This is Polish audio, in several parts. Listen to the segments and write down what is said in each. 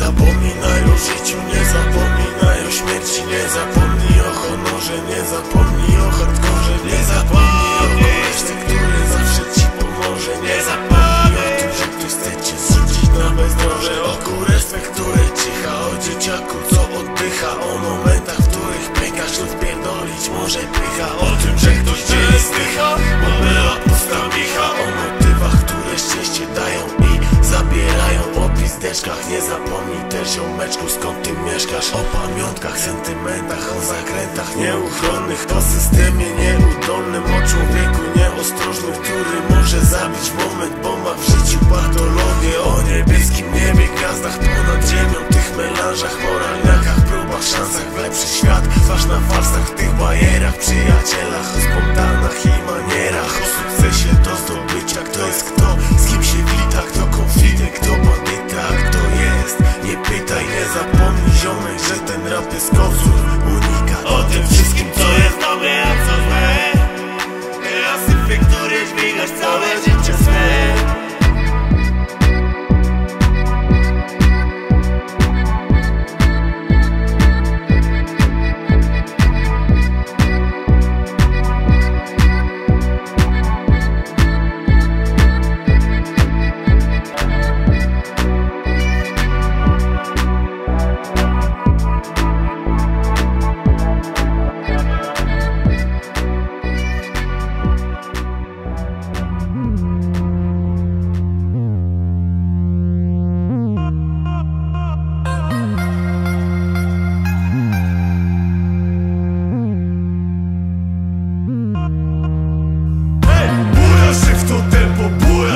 Zapominaj o życiu, nie zapominaj o śmierci Nie zapomnij o honorze, nie zapomnij o hardkorze Nie zapomnij o koleżce, który zawsze ci pomoże Nie zapomnij o tym, że ktoś chce cię zrzucić na bezdroże. O Ziomeczku skąd ty mieszkasz? O pamiątkach, sentymentach, o zakrętach nieuchronnych O systemie nieudolnym, o człowieku nieostrożnym Który może zabić moment, bo ma w życiu patologię O niebieskim niebie, gwiazdach ponad ziemią Tych melanżach, moralniakach, próbach, szansach w lepszy świat Twarz na warstach, tych bajerach, przyjacielach zapomnij ziomek, że ten rap jest kosur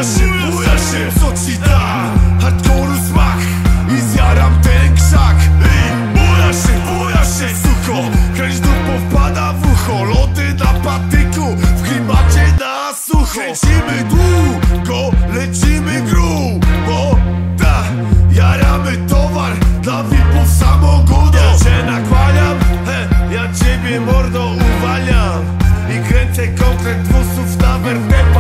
Zasyłuję się, co ci da? Hardcore smak i zjaram ten krzak. I buja się, buja się, sucho. Kręć dupą wpada w ucho. Loty na patyku, w klimacie na sucho. Kręcimy długo, lecimy gru Bo da, jaramy towar Dla VIP-ów samogodo. Ja cię nakłaniam, he, ja ciebie mordo uwalniam. I kręcę konkret dwusów na wertepie.